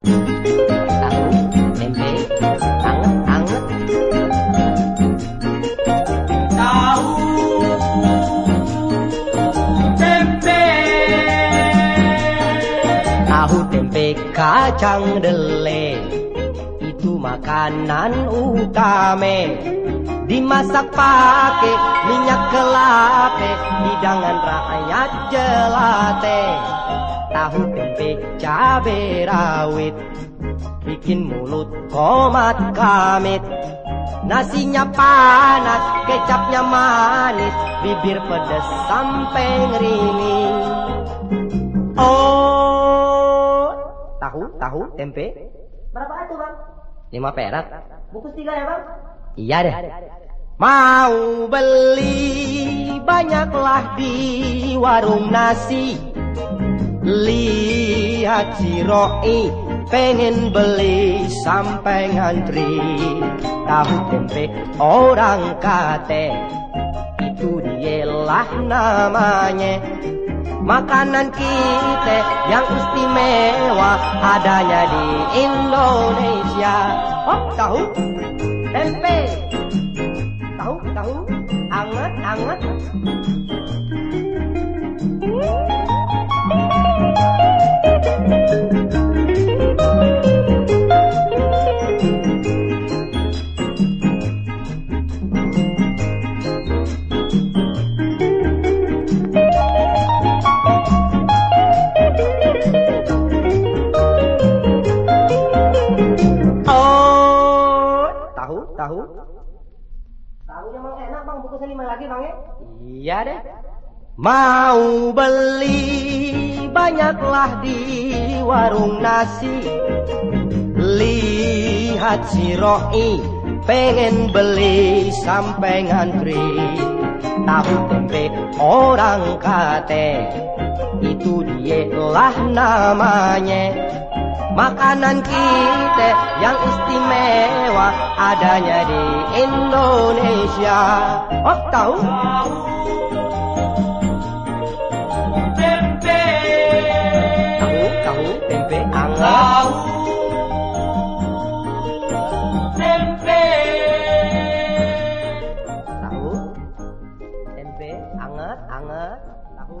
Tahu, tempe, anget-anget. Tahu tempe Tahu tempe kacang dele Itu makanan utama Dimasak pakai minyak kelapa Hidangan rakyat jelate Tahu tempe cabai rawit Bikin mulut komat kamit Nasinya panas, kecapnya manis Bibir pedes sampai ngeringin Oh, tahu, tahu, tempe. Berapa itu bang? Lima perak. Bungkus tiga ya bang? Iya deh. Mau beli banyaklah di warung nasi. Lihat si Roi pengen beli sampai ngantri. Tahu tempe orang kate itu dialah namanya. Makanan kita yang istimewa adanya di Indonesia. Oh, tahu? Tempe. Tahu, tahu? Anget, anget. Tahu, tahu. Emang enak bang, bungkusnya lima lagi bang ya? Iya deh. Mau beli banyaklah di warung nasi. Lihat si Roi pengen beli sampai ngantri. Tahu tempe orang kate itu dialah namanya. Makanan kita yang istimewa adanya di Indonesia. Oh, tahu? tempe Tahu, tahu, tempe anget. tahu tempe Tahu? Tempe anget, anget. Tahu?